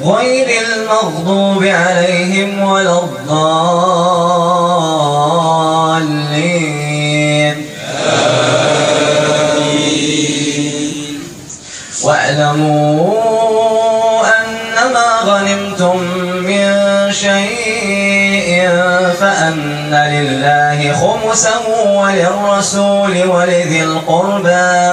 غير المغضوب عليهم ولا الضالين. واعلموا أنما غنمتم من شيء فأن لله خمسه وللرسول ولذي القربى.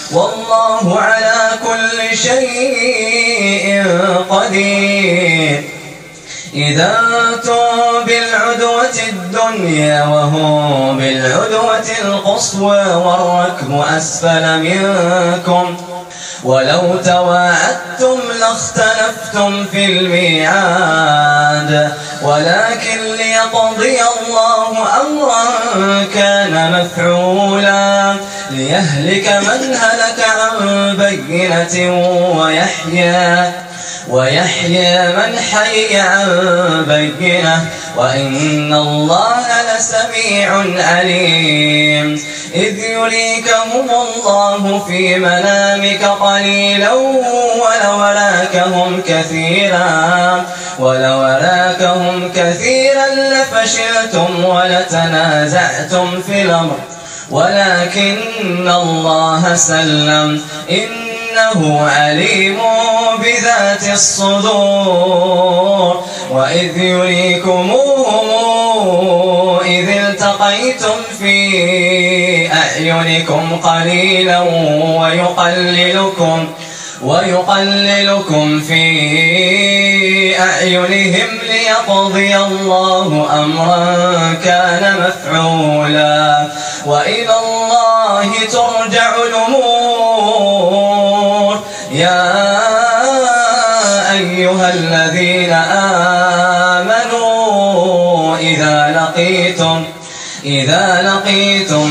والله على كل شيء قدير. إذا أنتم بالعدوة الدنيا وهم بالعدوة القصوى والركب أسفل منكم. ولو تواعدتم لاختلفتم في الميعاد. ولكن ليقضي الله أمرا كان مفعولا. ليهلك من هلك عن بينة ويحيى ويحيى من حي عن بينة. وإن الله لسميع عليم إذ يريكهم الله في منامك قليلا ولولاكهم كثيرا ولولاكهم كثيرا لفشلتم ولتنازعتم في الأمر. ولكن الله سلم. إنه عليم بذات الصدور. وإذ يريكموهم إذ التقيتم في أعينكم قليلا ويقللكم. ويقللكم في أعينهم ليقضي الله أمرا كان مفعولا وإلى الله ترجع الأمور. يا أيها الذين آمنوا إذا لقيتم إذا لقيتم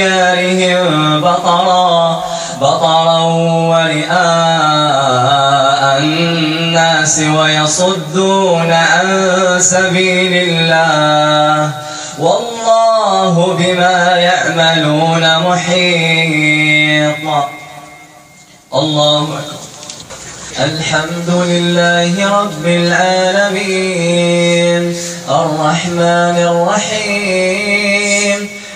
ديارهم بطرا بطرا ورئاء الناس ويصدون عن سبيل الله. والله بما يعملون محيط. الله الحمد لله رب العالمين. الرحمن الرحيم.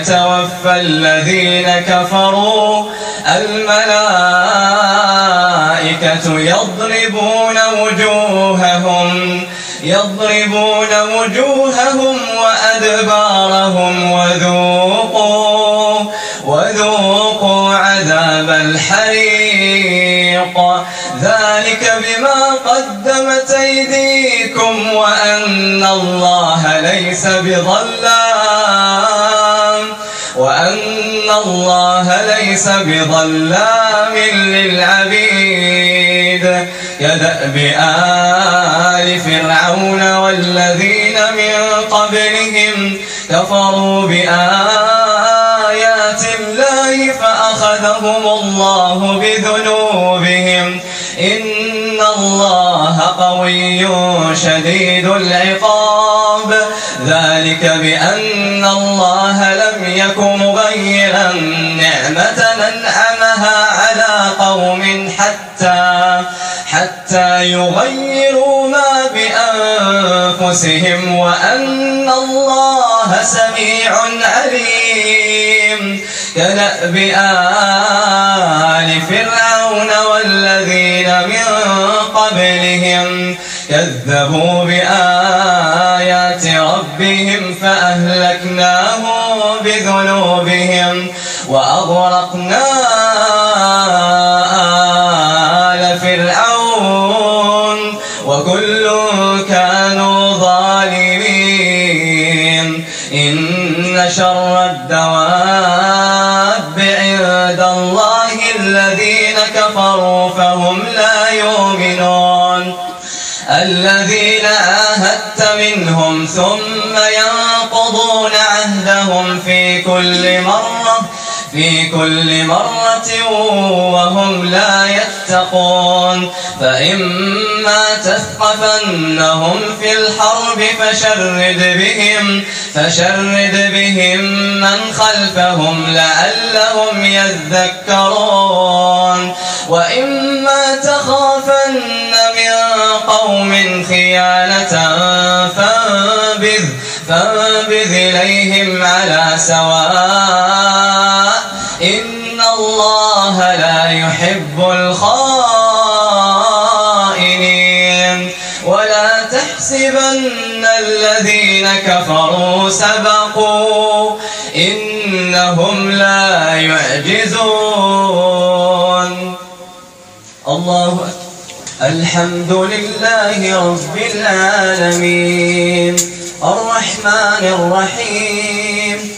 يتوفى الذين كفروا. الملائكة يضربون وجوههم يضربون وجوههم وأدبارهم وذوقوا وذوقوا عذاب الحريق. ذلك بما قدمت أيديكم وأن الله ليس بظلام. الله ليس بظلام للعبيد. كدأب آل فرعون والذين من قبلهم كفروا بآيات الله فأخذهم الله بذنوبهم. إن الله قوي شديد العقاب. ذلك بأن الله نعمة أنعمها على قوم حتى حتى يغيروا ما بأنفسهم وأن الله سميع عليم. كنأب آل فرعون والذين من قبلهم كذبوا بآيات ربهم فأهلكناهم بذنوبهم. وأغرقنا آل فرعون وكل كانوا ظالمين. إن شر الدواب عند الله الذين كفروا فهم لا يؤمنون. الذين عاهدت منهم ثم ينقضون عهدهم في كل مرة في كل مرة وهم لا يتقون فإما تثقفنهم في الحرب فشرد بهم فشرد بهم من خلفهم لعلهم يذكرون. وإما تخافن من قوم خيانة فانبذ فانبذ إليهم على سواء إن الله لا يحب الخائنين. ولا تحسبن الذين كفروا سبقوا. إنهم لا يعجزون. الله الحمد لله رب العالمين. الرحمن الرحيم.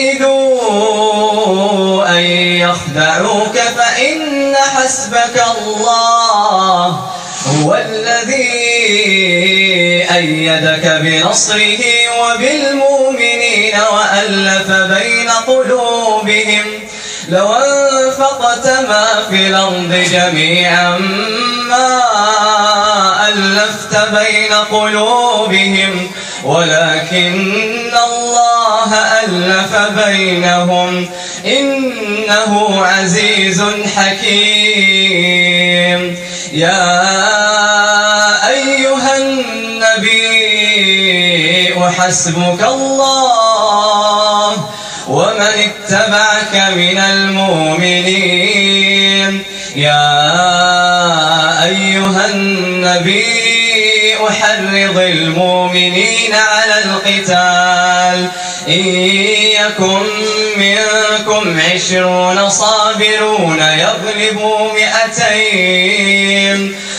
أن يخدعوك فإن حسبك الله هو الذي أيدك بنصره وبالمؤمنين وألف بين قلوبهم لو أنفقت ما في الأرض جميعا ما ألفت بين قلوبهم ولكن الله ألف بينهم إنه عزيز حكيم. يا أيها النبي حسبك الله ومن اتبعك من المؤمنين. يا أيها النبي أحرض المؤمنين على القتال. إن يكن منكم عشرون صابرون يغلبوا مئتين.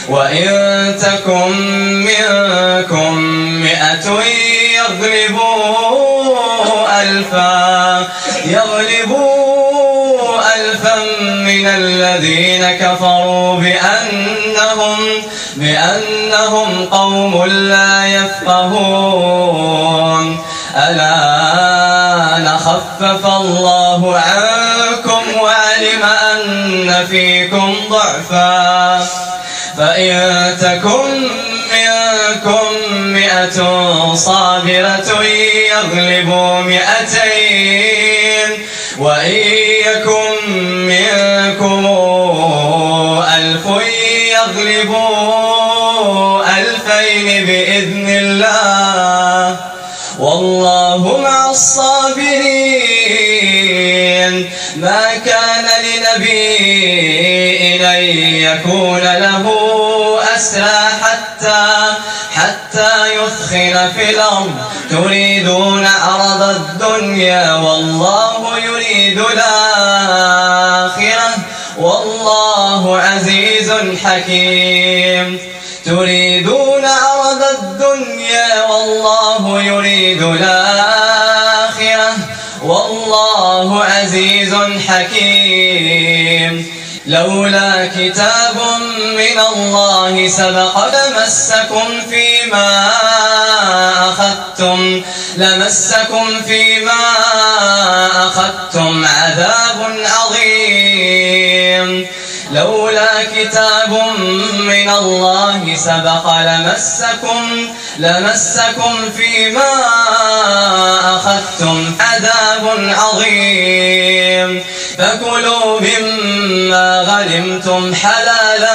وإن تكن منكم مئة يغلبوا ألفا. يغلبوا ألفا من الذين كفروا بأنهم بأنهم قوم لا يفقهون. نخفف الله عنكم وعلم أن فيكم ضعفا. فإن تكن منكم مئة صابرة يغلبوا مئتين وإن يكن منكم ألف يغلبوا ألفين بإذن كان لنبي أن يكون له أسرى حتى حتى يثخن في الأرض. تريدون عرض الدنيا والله يريد الآخرة. والله عزيز حكيم. تريدون عرض الدنيا والله يريد الآخرة. عزيز حكيم. لولا كتاب من الله سبق لمسكم فيما أخذتم لمسكم فيما أخذتم من الله سبق لمسكم لمسكم فيما أخذتم عذاب عظيم. فكلوا مما غنمتم حلالا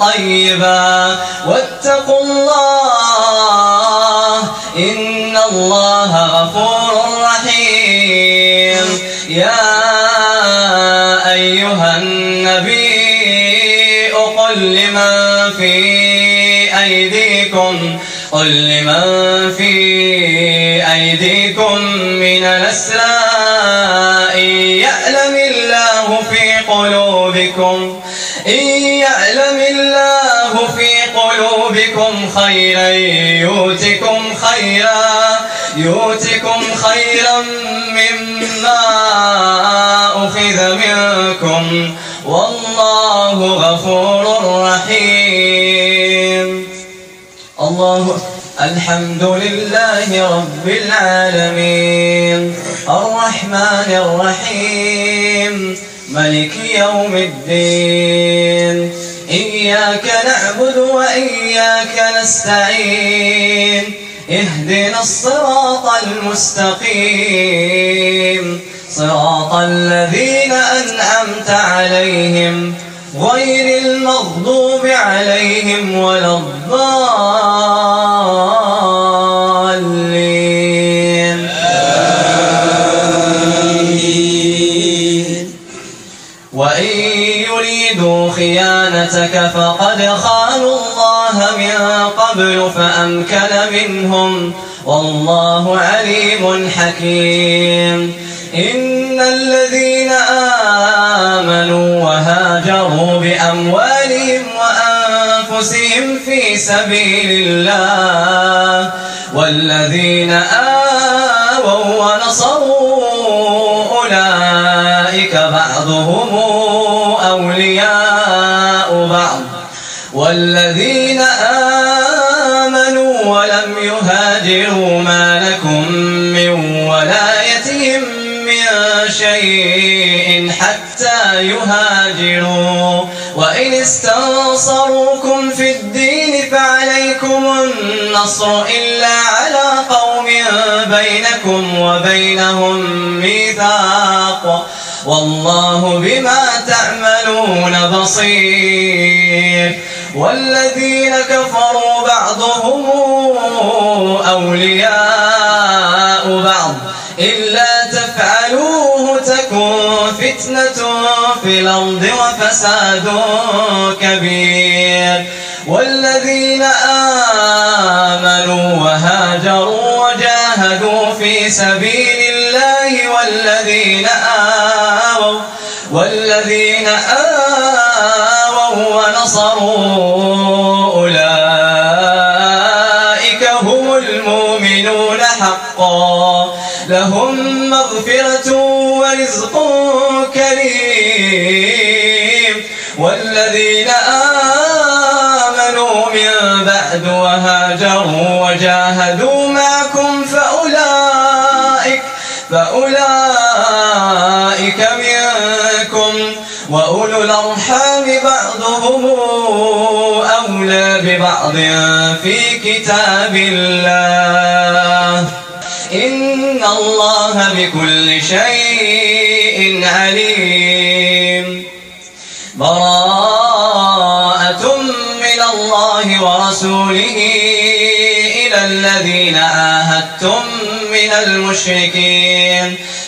طيبا. واتقوا الله إن الله غفور رحيم. يا قل لمن في أيديكم قل لمن في أيديكم من الأسراء يعلم الله في قلوبكم إن يعلم الله في قلوبكم خيرا يؤتكم خيرا يؤتكم خيرا مما أخذ منكم. والله غفور رحيم. الله الحمد لله رب العالمين. الرحمن الرحيم. ملك يوم الدين. إياك نعبد وإياك نستعين. اهدنا الصراط المستقيم. صراط الذين أنعمت عليهم. غير المغضوب عليهم ولا الضالين. وإن يريدوا خيانتك فقد خانوا الله من قبل فأمكن منهم. والله عليم حكيم. وأنفسهم في سبيل الله والذين آووا ونصروا أولئك بعضهم أولياء بعض والذين النصر إلا على قوم بينكم وبينهم ميثاق. والله بما تعملون بصير. والذين كفروا بعضهم أولياء بعض. إلا تفعلوه تكون فتنة في الأرض وفساد كبير. والذين سبيل الله والذين آووا والذين آووا ونصروا أولئك هم المؤمنون حقا. لهم مغفرة ورزق كريم والذين وأولو الأرحام بعضهم أولى ببعض في كتاب الله. إن الله بكل شيء عليم. براءة من الله ورسوله إلى الذين آهدتم من المشركين.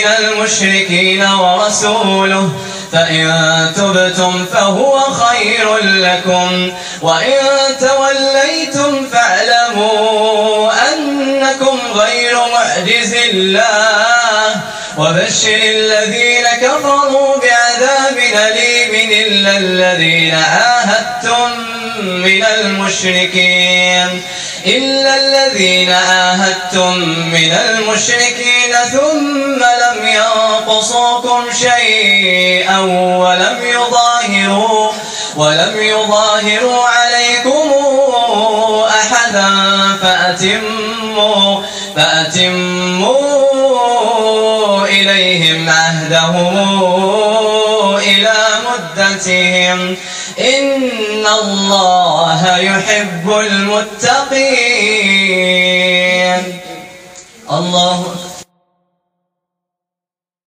من المشركين ورسوله فإن تبتم فهو خير لكم وإن توليتم فاعلموا أنكم غير معجز الله. وبشر الذين كفروا بعذاب أليم إلا الذين عاهدتم من المشركين. إلا الذين آهدتم من المشركين ثم لم ينقصوكم شيئا ولم يظاهروا ولم يظاهروا عليكم أحدا فأتموا فأتموا إليهم عهدهم إلى مدتهم إن الله يحب المتقين. الله